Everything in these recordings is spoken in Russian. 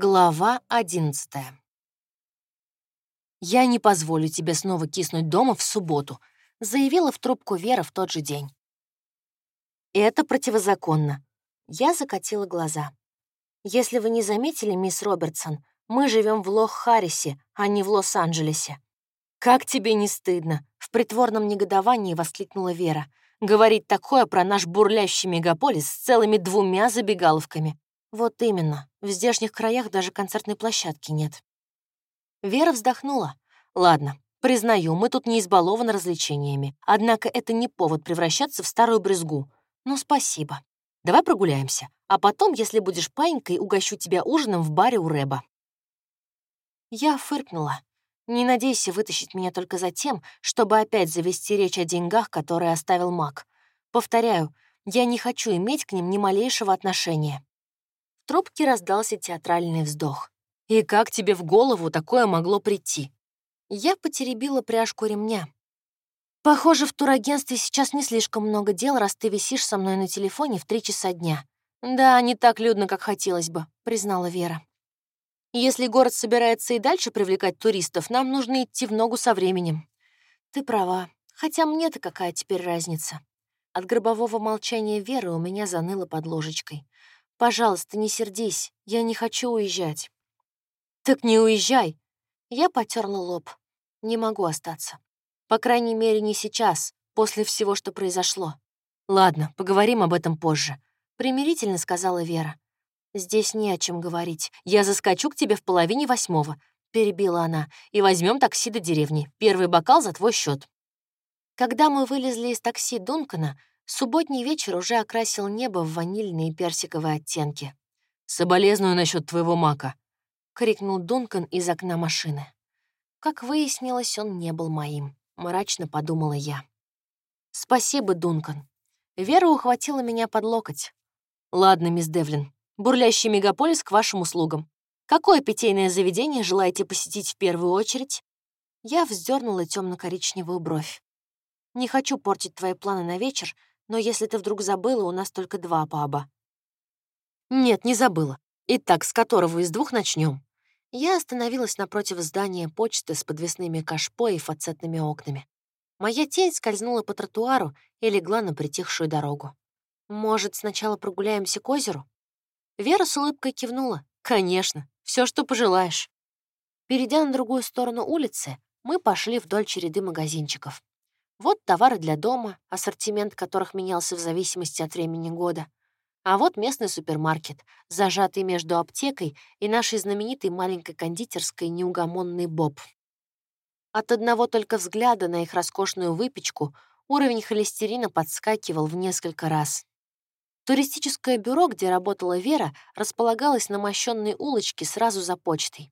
Глава одиннадцатая. «Я не позволю тебе снова киснуть дома в субботу», заявила в трубку Вера в тот же день. «Это противозаконно». Я закатила глаза. «Если вы не заметили, мисс Робертсон, мы живем в Лох-Харрисе, а не в Лос-Анджелесе». «Как тебе не стыдно?» — в притворном негодовании воскликнула Вера. «Говорить такое про наш бурлящий мегаполис с целыми двумя забегаловками. Вот именно, в здешних краях даже концертной площадки нет. Вера вздохнула. Ладно, признаю, мы тут не избалованы развлечениями. Однако это не повод превращаться в старую брызгу. Ну, спасибо. Давай прогуляемся. А потом, если будешь паинькой, угощу тебя ужином в баре у Рэба. Я фыркнула. Не надейся вытащить меня только за тем, чтобы опять завести речь о деньгах, которые оставил Мак. Повторяю, я не хочу иметь к ним ни малейшего отношения трубке раздался театральный вздох. «И как тебе в голову такое могло прийти?» Я потеребила пряжку ремня. «Похоже, в турагентстве сейчас не слишком много дел, раз ты висишь со мной на телефоне в три часа дня». «Да, не так людно, как хотелось бы», — признала Вера. «Если город собирается и дальше привлекать туристов, нам нужно идти в ногу со временем». «Ты права. Хотя мне-то какая теперь разница?» От гробового молчания Веры у меня заныло под ложечкой. Пожалуйста, не сердись, я не хочу уезжать». «Так не уезжай!» Я потерла лоб. Не могу остаться. По крайней мере, не сейчас, после всего, что произошло. «Ладно, поговорим об этом позже», — примирительно сказала Вера. «Здесь не о чем говорить. Я заскочу к тебе в половине восьмого», — перебила она, «и возьмем такси до деревни. Первый бокал за твой счет. Когда мы вылезли из такси Дункана, Субботний вечер уже окрасил небо в ванильные персиковые оттенки. «Соболезную насчет твоего мака», — крикнул Дункан из окна машины. Как выяснилось, он не был моим, мрачно подумала я. «Спасибо, Дункан». Вера ухватила меня под локоть. «Ладно, мисс Девлин, бурлящий мегаполис к вашим услугам. Какое питейное заведение желаете посетить в первую очередь?» Я вздернула темно-коричневую бровь. «Не хочу портить твои планы на вечер, но если ты вдруг забыла, у нас только два паба». «Нет, не забыла. Итак, с которого из двух начнем? Я остановилась напротив здания почты с подвесными кашпо и фацетными окнами. Моя тень скользнула по тротуару и легла на притихшую дорогу. «Может, сначала прогуляемся к озеру?» Вера с улыбкой кивнула. «Конечно, все, что пожелаешь». Перейдя на другую сторону улицы, мы пошли вдоль череды магазинчиков. Вот товары для дома, ассортимент которых менялся в зависимости от времени года. А вот местный супермаркет, зажатый между аптекой и нашей знаменитой маленькой кондитерской неугомонный Боб. От одного только взгляда на их роскошную выпечку уровень холестерина подскакивал в несколько раз. Туристическое бюро, где работала Вера, располагалось на мощенной улочке сразу за почтой.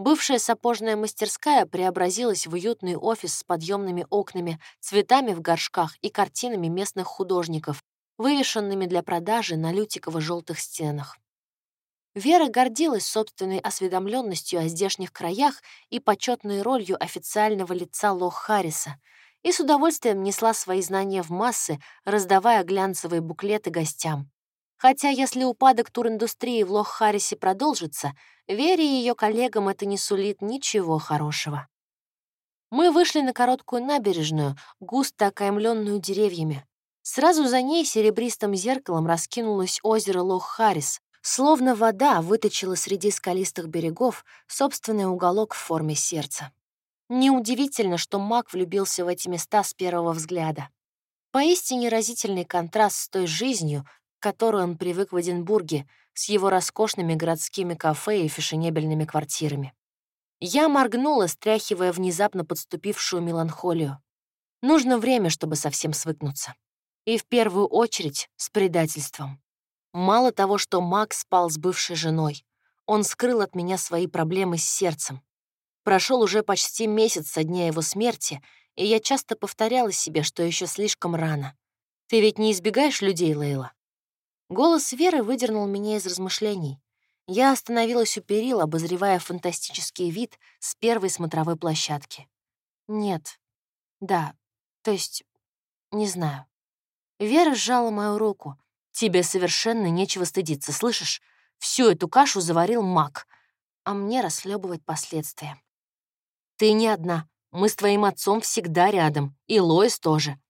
Бывшая сапожная мастерская преобразилась в уютный офис с подъемными окнами, цветами в горшках и картинами местных художников, вывешенными для продажи на лютиково-желтых стенах. Вера гордилась собственной осведомленностью о здешних краях и почетной ролью официального лица Лох Харриса и с удовольствием несла свои знания в массы, раздавая глянцевые буклеты гостям. Хотя если упадок туриндустрии в Лох-Харрисе продолжится, Вере и ее коллегам это не сулит ничего хорошего. Мы вышли на короткую набережную, густо окаймленную деревьями. Сразу за ней серебристым зеркалом раскинулось озеро Лох-Харрис, словно вода выточила среди скалистых берегов собственный уголок в форме сердца. Неудивительно, что маг влюбился в эти места с первого взгляда. Поистине разительный контраст с той жизнью, к которой он привык в Эдинбурге, с его роскошными городскими кафе и фешенебельными квартирами. Я моргнула, стряхивая внезапно подступившую меланхолию. Нужно время, чтобы совсем свыкнуться. И в первую очередь с предательством. Мало того, что Макс спал с бывшей женой, он скрыл от меня свои проблемы с сердцем. Прошел уже почти месяц со дня его смерти, и я часто повторяла себе, что еще слишком рано. Ты ведь не избегаешь людей, Лейла? Голос Веры выдернул меня из размышлений. Я остановилась у перил, обозревая фантастический вид с первой смотровой площадки. Нет. Да. То есть, не знаю. Вера сжала мою руку. «Тебе совершенно нечего стыдиться, слышишь? Всю эту кашу заварил маг. а мне расхлебывать последствия. «Ты не одна. Мы с твоим отцом всегда рядом. И Лоис тоже».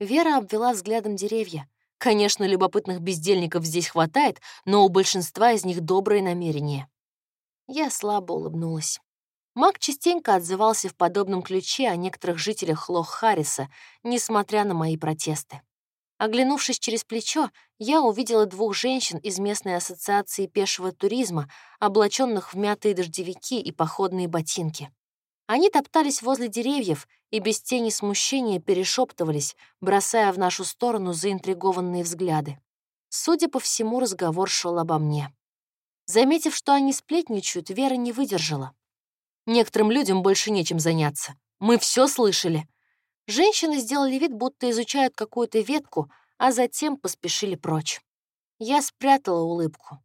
Вера обвела взглядом деревья. Конечно, любопытных бездельников здесь хватает, но у большинства из них добрые намерения. Я слабо улыбнулась. Мак частенько отзывался в подобном ключе о некоторых жителях Лох-Харриса, несмотря на мои протесты. Оглянувшись через плечо, я увидела двух женщин из местной ассоциации пешего туризма, облаченных в мятые дождевики и походные ботинки. Они топтались возле деревьев и без тени смущения перешептывались, бросая в нашу сторону заинтригованные взгляды. Судя по всему, разговор шел обо мне. Заметив, что они сплетничают, Вера не выдержала. Некоторым людям больше нечем заняться. Мы все слышали. Женщины сделали вид, будто изучают какую-то ветку, а затем поспешили прочь. Я спрятала улыбку.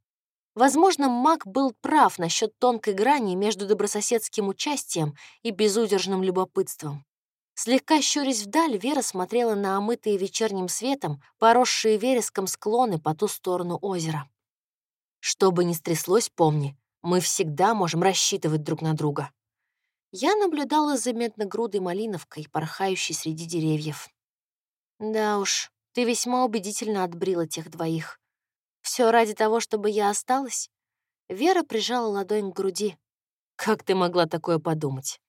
Возможно, Мак был прав насчет тонкой грани между добрососедским участием и безудержным любопытством. Слегка щурясь вдаль, Вера смотрела на омытые вечерним светом, поросшие вереском склоны по ту сторону озера. Что бы ни стряслось, помни, мы всегда можем рассчитывать друг на друга. Я наблюдала за медногрудой малиновкой, порхающей среди деревьев. Да уж, ты весьма убедительно отбрила тех двоих. Все ради того, чтобы я осталась? Вера прижала ладонь к груди. Как ты могла такое подумать?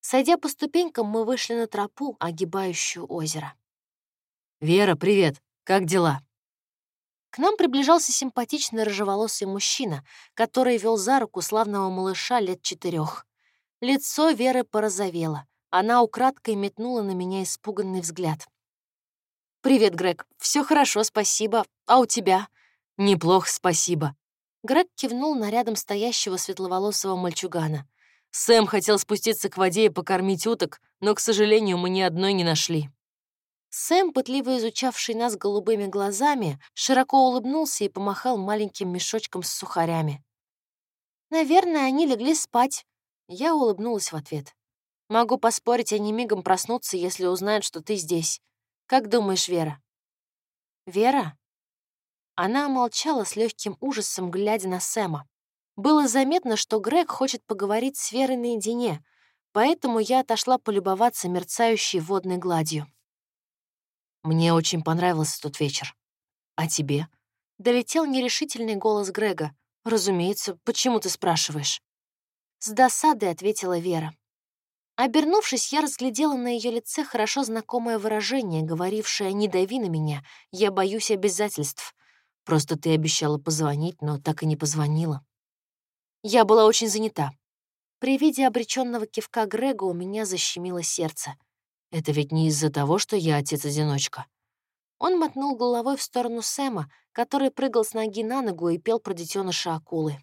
Сойдя по ступенькам, мы вышли на тропу, огибающую озеро. «Вера, привет! Как дела?» К нам приближался симпатичный рыжеволосый мужчина, который вел за руку славного малыша лет четырех. Лицо Веры порозовело. Она украдкой метнула на меня испуганный взгляд. «Привет, Грег. Все хорошо, спасибо. А у тебя?» «Неплохо, спасибо». Грег кивнул на рядом стоящего светловолосого мальчугана. «Сэм хотел спуститься к воде и покормить уток, но, к сожалению, мы ни одной не нашли». Сэм, пытливо изучавший нас голубыми глазами, широко улыбнулся и помахал маленьким мешочком с сухарями. «Наверное, они легли спать». Я улыбнулась в ответ. «Могу поспорить, они мигом проснутся, если узнают, что ты здесь. Как думаешь, Вера?» «Вера?» Она молчала с легким ужасом, глядя на Сэма. Было заметно, что Грег хочет поговорить с Верой наедине, поэтому я отошла полюбоваться мерцающей водной гладью. Мне очень понравился тот вечер. А тебе? Долетел нерешительный голос Грега. Разумеется, почему ты спрашиваешь? С досадой ответила Вера. Обернувшись, я разглядела на ее лице хорошо знакомое выражение, говорившее «не дави на меня, я боюсь обязательств». Просто ты обещала позвонить, но так и не позвонила. Я была очень занята. При виде обреченного кивка Грега у меня защемило сердце. Это ведь не из-за того, что я отец-одиночка. Он мотнул головой в сторону Сэма, который прыгал с ноги на ногу и пел про детеныша акулы.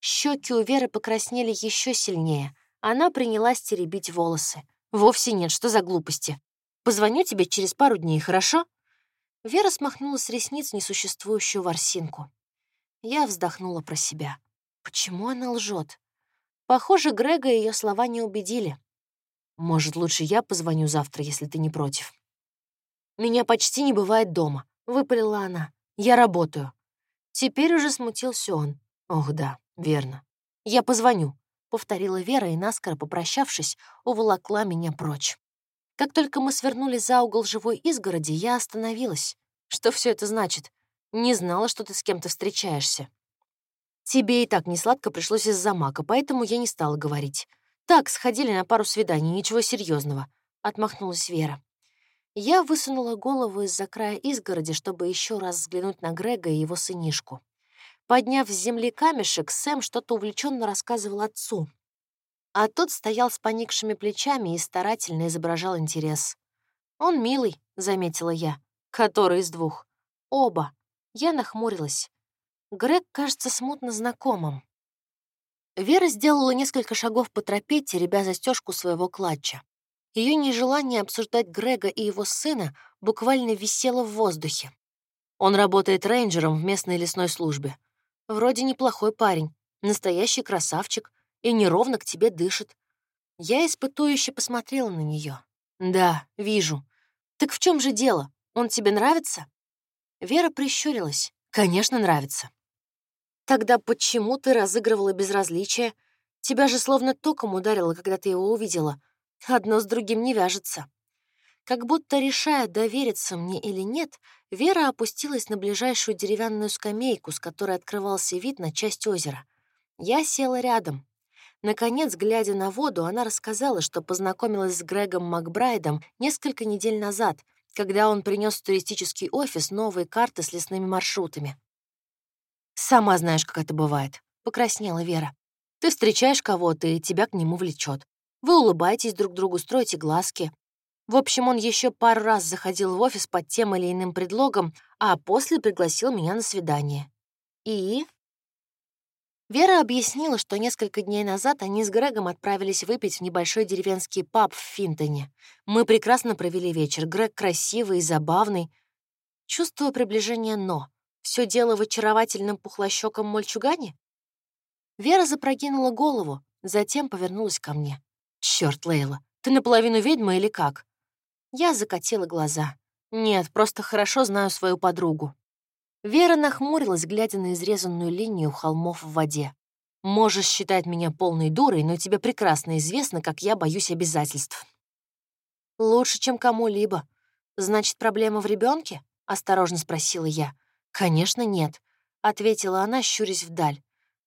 Щеки у Веры покраснели еще сильнее. Она принялась теребить волосы. «Вовсе нет, что за глупости? Позвоню тебе через пару дней, хорошо?» Вера смахнула с ресниц несуществующую ворсинку. Я вздохнула про себя. Почему она лжет? Похоже, Грега ее слова не убедили. Может, лучше я позвоню завтра, если ты не против?» «Меня почти не бывает дома», — выпалила она. «Я работаю». Теперь уже смутился он. «Ох, да, верно. Я позвоню», — повторила Вера и, наскоро попрощавшись, уволокла меня прочь. Как только мы свернули за угол живой изгороди, я остановилась. Что все это значит? Не знала, что ты с кем-то встречаешься. Тебе и так несладко пришлось из-за мака, поэтому я не стала говорить. «Так, сходили на пару свиданий, ничего серьезного, отмахнулась Вера. Я высунула голову из-за края изгороди, чтобы еще раз взглянуть на Грега и его сынишку. Подняв с земли камешек, Сэм что-то увлеченно рассказывал отцу. А тот стоял с поникшими плечами и старательно изображал интерес. «Он милый», — заметила я. «Который из двух?» «Оба». Я нахмурилась. Грег кажется смутно знакомым. Вера сделала несколько шагов по тропе, теребя застежку своего клатча. Ее нежелание обсуждать Грега и его сына буквально висело в воздухе. Он работает рейнджером в местной лесной службе. Вроде неплохой парень, настоящий красавчик и неровно к тебе дышит. Я испытующе посмотрела на нее. «Да, вижу. Так в чем же дело? Он тебе нравится?» Вера прищурилась. «Конечно, нравится. Тогда почему ты разыгрывала безразличие? Тебя же словно током ударило, когда ты его увидела. Одно с другим не вяжется. Как будто решая, довериться мне или нет, Вера опустилась на ближайшую деревянную скамейку, с которой открывался вид на часть озера. Я села рядом. Наконец, глядя на воду, она рассказала, что познакомилась с Грегом Макбрайдом несколько недель назад, когда он принес в туристический офис новые карты с лесными маршрутами. «Сама знаешь, как это бывает», — покраснела Вера. «Ты встречаешь кого-то, и тебя к нему влечет. Вы улыбаетесь друг другу, строите глазки. В общем, он еще пару раз заходил в офис под тем или иным предлогом, а после пригласил меня на свидание. И... Вера объяснила, что несколько дней назад они с Грегом отправились выпить в небольшой деревенский паб в Финтоне. Мы прекрасно провели вечер. Грег красивый и забавный. Чувствую приближение «но». Все дело в очаровательном пухлощеком мальчугане? Вера запрокинула голову, затем повернулась ко мне. Черт, Лейла, ты наполовину ведьма или как?» Я закатила глаза. «Нет, просто хорошо знаю свою подругу». Вера нахмурилась, глядя на изрезанную линию холмов в воде. «Можешь считать меня полной дурой, но тебе прекрасно известно, как я боюсь обязательств». «Лучше, чем кому-либо. Значит, проблема в ребенке? осторожно спросила я. «Конечно, нет», — ответила она, щурясь вдаль.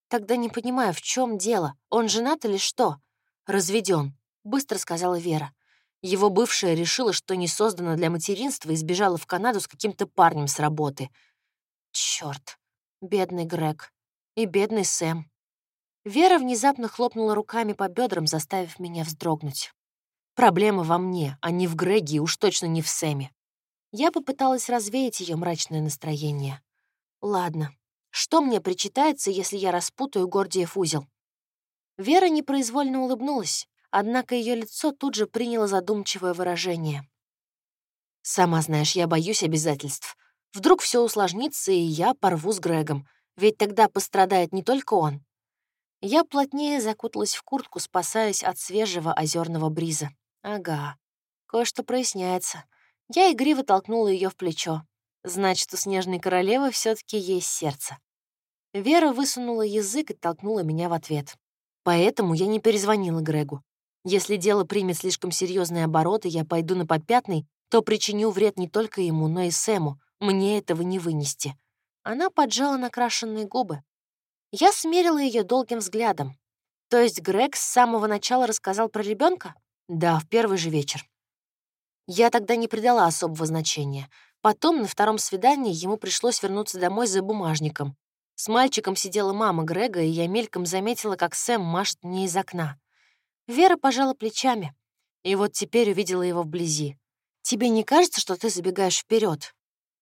«Тогда не понимаю, в чем дело. Он женат или что?» «Разведен», — быстро сказала Вера. Его бывшая решила, что не создана для материнства и сбежала в Канаду с каким-то парнем с работы. Черт, бедный Грег. И бедный Сэм. Вера внезапно хлопнула руками по бедрам, заставив меня вздрогнуть. Проблема во мне, а не в Греге уж точно не в Сэме. Я попыталась развеять ее мрачное настроение. Ладно, что мне причитается, если я распутаю Гордиев узел? Вера непроизвольно улыбнулась, однако ее лицо тут же приняло задумчивое выражение. «Сама знаешь, я боюсь обязательств. Вдруг все усложнится, и я порву с Грегом, ведь тогда пострадает не только он». Я плотнее закуталась в куртку, спасаясь от свежего озерного бриза. Ага, кое-что проясняется. Я игриво толкнула ее в плечо. Значит, у снежной королевы все таки есть сердце. Вера высунула язык и толкнула меня в ответ. Поэтому я не перезвонила Грегу. Если дело примет слишком серьезные обороты, я пойду на попятный, то причиню вред не только ему, но и Сэму. Мне этого не вынести. Она поджала накрашенные губы. Я смерила ее долгим взглядом. То есть Грег с самого начала рассказал про ребенка? Да, в первый же вечер. Я тогда не придала особого значения. Потом, на втором свидании, ему пришлось вернуться домой за бумажником. С мальчиком сидела мама Грега, и я мельком заметила, как Сэм машет мне из окна. Вера пожала плечами, и вот теперь увидела его вблизи. «Тебе не кажется, что ты забегаешь вперед?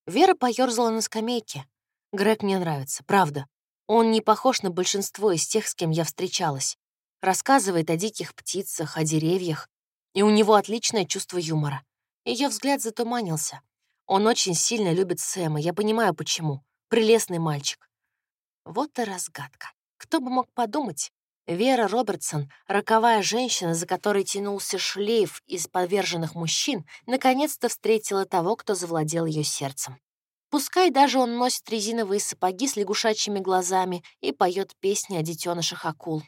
Вера поёрзала на скамейке. Грег мне нравится, правда. Он не похож на большинство из тех, с кем я встречалась. Рассказывает о диких птицах, о деревьях, и у него отличное чувство юмора. Ее взгляд затуманился. Он очень сильно любит Сэма, я понимаю, почему. Прелестный мальчик. Вот и разгадка. Кто бы мог подумать? Вера Робертсон, роковая женщина, за которой тянулся шлейф из поверженных мужчин, наконец-то встретила того, кто завладел ее сердцем. Пускай даже он носит резиновые сапоги с лягушачьими глазами и поет песни о детенышах акул.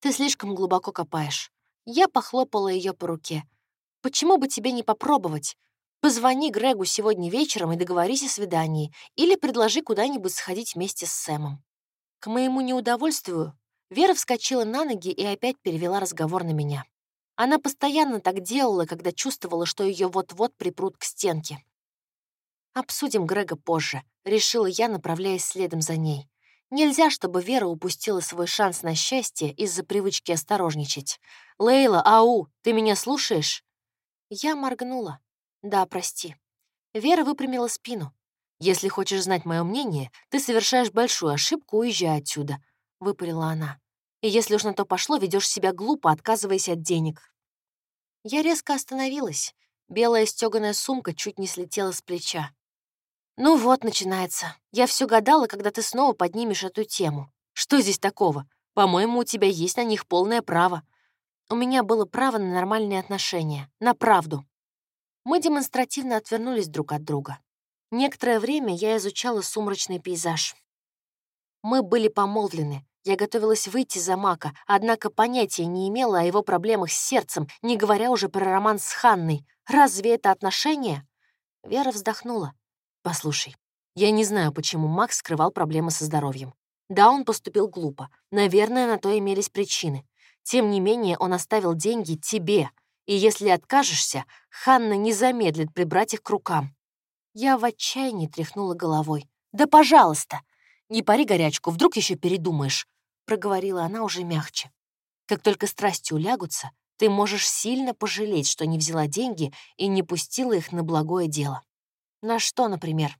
«Ты слишком глубоко копаешь». Я похлопала ее по руке. Почему бы тебе не попробовать? Позвони Грегу сегодня вечером и договорись о свидании, или предложи куда-нибудь сходить вместе с Сэмом. К моему неудовольствию Вера вскочила на ноги и опять перевела разговор на меня. Она постоянно так делала, когда чувствовала, что ее вот-вот припрут к стенке. «Обсудим Грега позже», — решила я, направляясь следом за ней. Нельзя, чтобы Вера упустила свой шанс на счастье из-за привычки осторожничать. «Лейла, ау, ты меня слушаешь?» Я моргнула. «Да, прости». Вера выпрямила спину. «Если хочешь знать мое мнение, ты совершаешь большую ошибку, уезжай отсюда», — выпалила она. «И если уж на то пошло, ведешь себя глупо, отказываясь от денег». Я резко остановилась. Белая стёганая сумка чуть не слетела с плеча. «Ну вот, начинается. Я все гадала, когда ты снова поднимешь эту тему. Что здесь такого? По-моему, у тебя есть на них полное право. У меня было право на нормальные отношения, на правду. Мы демонстративно отвернулись друг от друга. Некоторое время я изучала сумрачный пейзаж. Мы были помолвлены. Я готовилась выйти за Мака, однако понятия не имела о его проблемах с сердцем, не говоря уже про роман с Ханной. Разве это отношения? Вера вздохнула. «Послушай, я не знаю, почему Макс скрывал проблемы со здоровьем. Да, он поступил глупо. Наверное, на то имелись причины. Тем не менее, он оставил деньги тебе. И если откажешься, Ханна не замедлит прибрать их к рукам. Я в отчаянии тряхнула головой. «Да пожалуйста! Не пари горячку, вдруг еще передумаешь», — проговорила она уже мягче. «Как только страсти улягутся, ты можешь сильно пожалеть, что не взяла деньги и не пустила их на благое дело. На что, например?»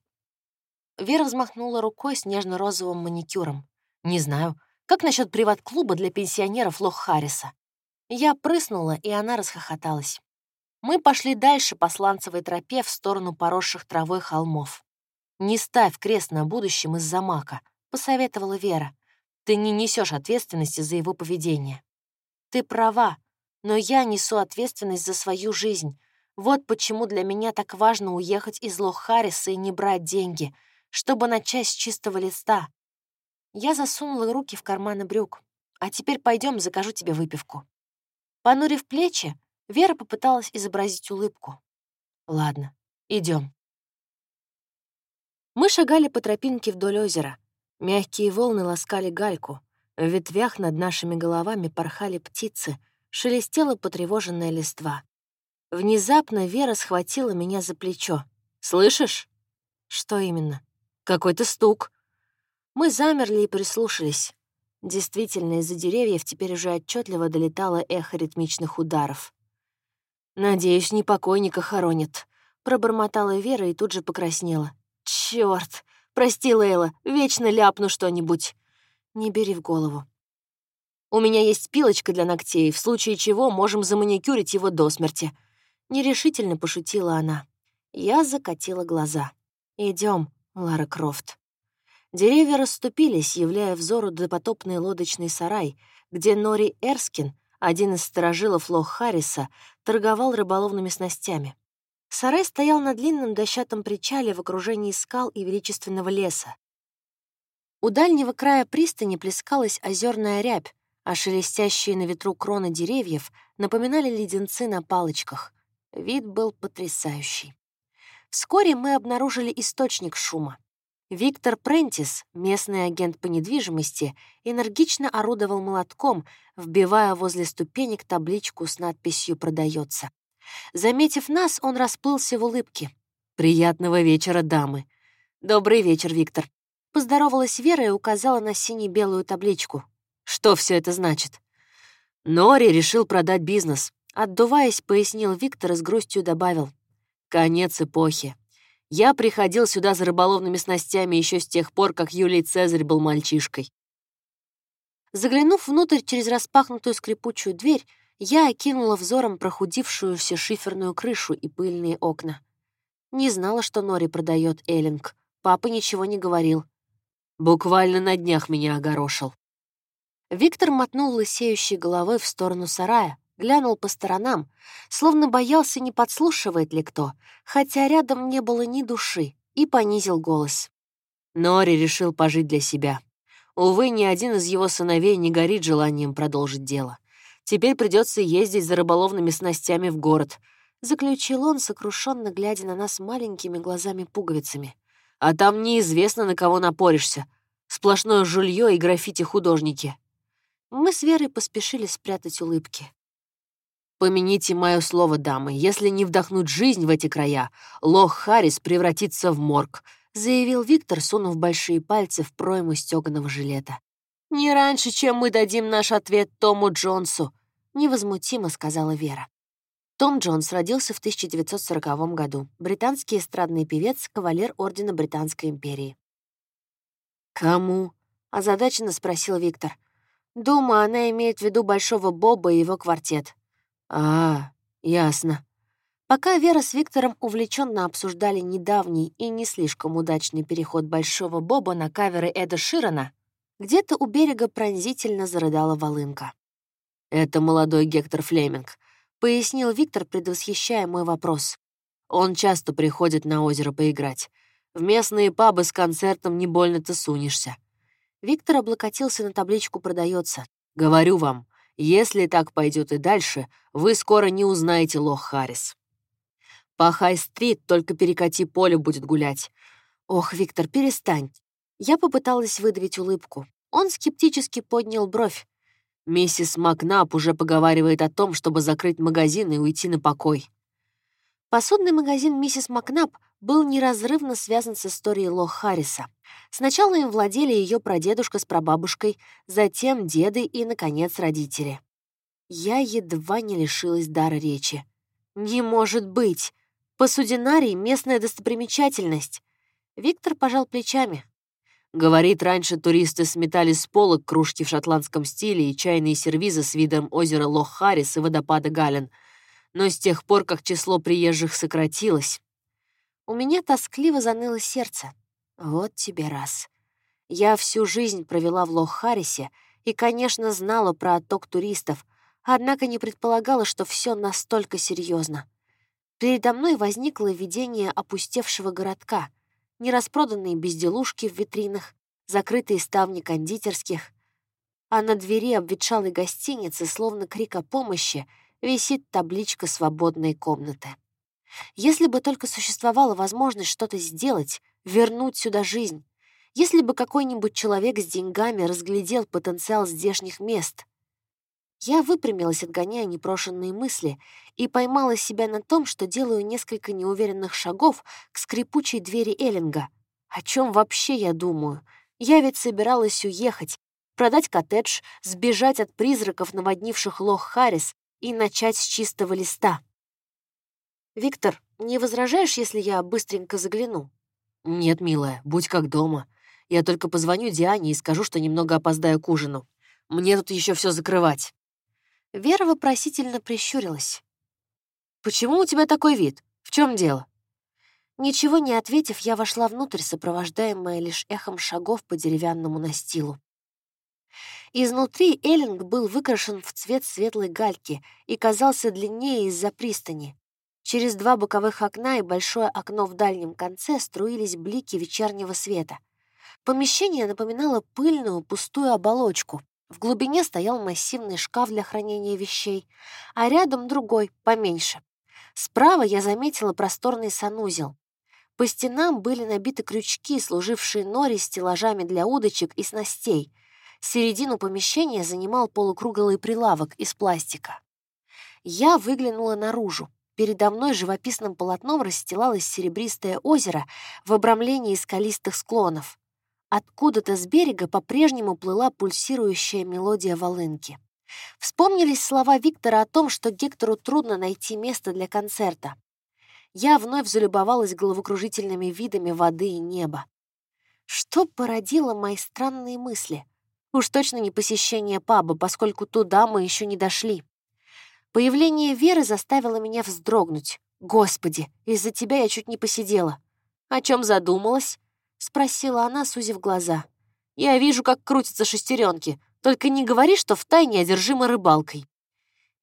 Вера взмахнула рукой с нежно-розовым маникюром. «Не знаю. Как насчет приват-клуба для пенсионеров Лох Харриса?» Я прыснула, и она расхохоталась. Мы пошли дальше по сланцевой тропе в сторону поросших травой холмов. «Не ставь крест на будущем из-за мака», — посоветовала Вера. «Ты не несешь ответственности за его поведение». «Ты права, но я несу ответственность за свою жизнь. Вот почему для меня так важно уехать из Лох-Харриса и не брать деньги — чтобы начать с чистого листа. Я засунула руки в карманы брюк. «А теперь пойдем, закажу тебе выпивку». Понурив плечи, Вера попыталась изобразить улыбку. «Ладно, идем. Мы шагали по тропинке вдоль озера. Мягкие волны ласкали гальку. В ветвях над нашими головами порхали птицы, шелестела потревоженная листва. Внезапно Вера схватила меня за плечо. «Слышишь?» «Что именно?» Какой-то стук. Мы замерли и прислушались. Действительно, из-за деревьев теперь уже отчетливо долетало эхо ритмичных ударов. «Надеюсь, не покойника хоронят», — пробормотала Вера и тут же покраснела. «Чёрт! Прости, Лейла, вечно ляпну что-нибудь». «Не бери в голову». «У меня есть пилочка для ногтей, в случае чего можем заманикюрить его до смерти». Нерешительно пошутила она. Я закатила глаза. Идем. Лара Крофт. Деревья расступились, являя взору допотопный лодочный сарай, где Нори Эрскин, один из сторожилов Лох Харриса, торговал рыболовными снастями. Сарай стоял на длинном дощатом причале в окружении скал и величественного леса. У дальнего края пристани плескалась озерная рябь, а шелестящие на ветру кроны деревьев напоминали леденцы на палочках. Вид был потрясающий. Вскоре мы обнаружили источник шума. Виктор Прентис, местный агент по недвижимости, энергично орудовал молотком, вбивая возле ступенек табличку с надписью «Продается». Заметив нас, он расплылся в улыбке. «Приятного вечера, дамы!» «Добрый вечер, Виктор!» Поздоровалась Вера и указала на сине-белую табличку. «Что все это значит?» «Нори решил продать бизнес», — отдуваясь, пояснил Виктор и с грустью добавил. Конец эпохи. Я приходил сюда за рыболовными снастями еще с тех пор, как Юлий Цезарь был мальчишкой. Заглянув внутрь через распахнутую скрипучую дверь, я окинула взором прохудившуюся шиферную крышу и пыльные окна. Не знала, что Нори продает Эллинг. Папа ничего не говорил. Буквально на днях меня огорошил. Виктор мотнул лысеющей головой в сторону сарая, глянул по сторонам, словно боялся, не подслушивает ли кто, хотя рядом не было ни души, и понизил голос. Нори решил пожить для себя. Увы, ни один из его сыновей не горит желанием продолжить дело. Теперь придется ездить за рыболовными снастями в город, заключил он, сокрушенно глядя на нас маленькими глазами-пуговицами. А там неизвестно, на кого напоришься. Сплошное жулье и граффити-художники. Мы с Верой поспешили спрятать улыбки. Помяните мое слово, дамы, если не вдохнуть жизнь в эти края, Лох Харрис превратится в морг», — заявил Виктор, сунув большие пальцы в пройму стёганого жилета. «Не раньше, чем мы дадим наш ответ Тому Джонсу», — невозмутимо сказала Вера. Том Джонс родился в 1940 году. Британский эстрадный певец, кавалер Ордена Британской империи. «Кому?» — озадаченно спросил Виктор. «Думаю, она имеет в виду Большого Боба и его квартет. «А, ясно». Пока Вера с Виктором увлеченно обсуждали недавний и не слишком удачный переход Большого Боба на каверы Эда Ширана, где-то у берега пронзительно зарыдала волынка. «Это молодой Гектор Флеминг», — пояснил Виктор, предвосхищая мой вопрос. «Он часто приходит на озеро поиграть. В местные пабы с концертом не больно-то сунешься. Виктор облокотился на табличку «Продается». «Говорю вам, если так пойдет и дальше, вы скоро не узнаете Лох Харрис. По Хай-стрит только перекати поле будет гулять. Ох, Виктор, перестань. Я попыталась выдавить улыбку. Он скептически поднял бровь. Миссис Макнап уже поговаривает о том, чтобы закрыть магазин и уйти на покой. Посудный магазин миссис Макнап был неразрывно связан с историей Лох Харриса. Сначала им владели ее прадедушка с прабабушкой, затем деды и, наконец, родители. Я едва не лишилась дара речи. «Не может быть! Посудинарий — местная достопримечательность!» Виктор пожал плечами. Говорит, раньше туристы сметали с полок кружки в шотландском стиле и чайные сервизы с видом озера Лох-Харрис и водопада Гален. Но с тех пор, как число приезжих сократилось... У меня тоскливо заныло сердце. Вот тебе раз. Я всю жизнь провела в Лох-Харрисе и, конечно, знала про отток туристов, однако не предполагала, что все настолько серьезно. Передо мной возникло видение опустевшего городка — нераспроданные безделушки в витринах, закрытые ставни кондитерских, а на двери обветшалой гостиницы, словно крик о помощи, висит табличка свободной комнаты. Если бы только существовала возможность что-то сделать, вернуть сюда жизнь, если бы какой-нибудь человек с деньгами разглядел потенциал здешних мест, я выпрямилась, отгоняя непрошенные мысли, и поймала себя на том, что делаю несколько неуверенных шагов к скрипучей двери Эллинга. О чем вообще я думаю? Я ведь собиралась уехать, продать коттедж, сбежать от призраков, наводнивших Лох Харрис, и начать с чистого листа. «Виктор, не возражаешь, если я быстренько загляну?» «Нет, милая, будь как дома. Я только позвоню Диане и скажу, что немного опоздаю к ужину. Мне тут еще все закрывать». Вера вопросительно прищурилась. «Почему у тебя такой вид? В чем дело?» Ничего не ответив, я вошла внутрь, сопровождаемая лишь эхом шагов по деревянному настилу. Изнутри Эллинг был выкрашен в цвет светлой гальки и казался длиннее из-за пристани. Через два боковых окна и большое окно в дальнем конце струились блики вечернего света. Помещение напоминало пыльную пустую оболочку, в глубине стоял массивный шкаф для хранения вещей, а рядом другой, поменьше. Справа я заметила просторный санузел. По стенам были набиты крючки, служившие нори стеллажами для удочек и снастей. Середину помещения занимал полукруглый прилавок из пластика. Я выглянула наружу. Передо мной живописным полотном расстилалось серебристое озеро в обрамлении скалистых склонов. Откуда-то с берега по-прежнему плыла пульсирующая мелодия волынки. Вспомнились слова Виктора о том, что Гектору трудно найти место для концерта. Я вновь залюбовалась головокружительными видами воды и неба. Что породило мои странные мысли? Уж точно не посещение паба, поскольку туда мы еще не дошли. Появление Веры заставило меня вздрогнуть. Господи, из-за тебя я чуть не посидела. О чем задумалась? — спросила она, сузив глаза. «Я вижу, как крутятся шестеренки. Только не говори, что втайне одержима рыбалкой».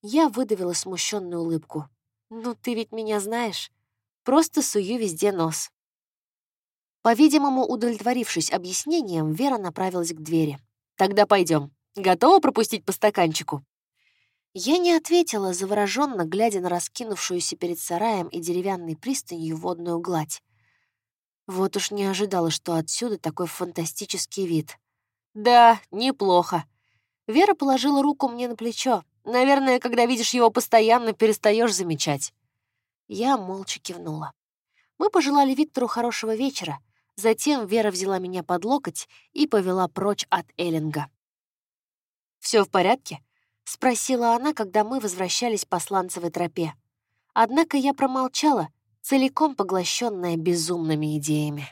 Я выдавила смущенную улыбку. «Ну, ты ведь меня знаешь. Просто сую везде нос». По-видимому, удовлетворившись объяснением, Вера направилась к двери. «Тогда пойдем. Готова пропустить по стаканчику?» Я не ответила, завороженно глядя на раскинувшуюся перед сараем и деревянной пристанью водную гладь. Вот уж не ожидала, что отсюда такой фантастический вид. «Да, неплохо». Вера положила руку мне на плечо. «Наверное, когда видишь его постоянно, перестаешь замечать». Я молча кивнула. Мы пожелали Виктору хорошего вечера. Затем Вера взяла меня под локоть и повела прочь от Эллинга. Все в порядке?» — спросила она, когда мы возвращались по сланцевой тропе. Однако я промолчала, целиком поглощенная безумными идеями.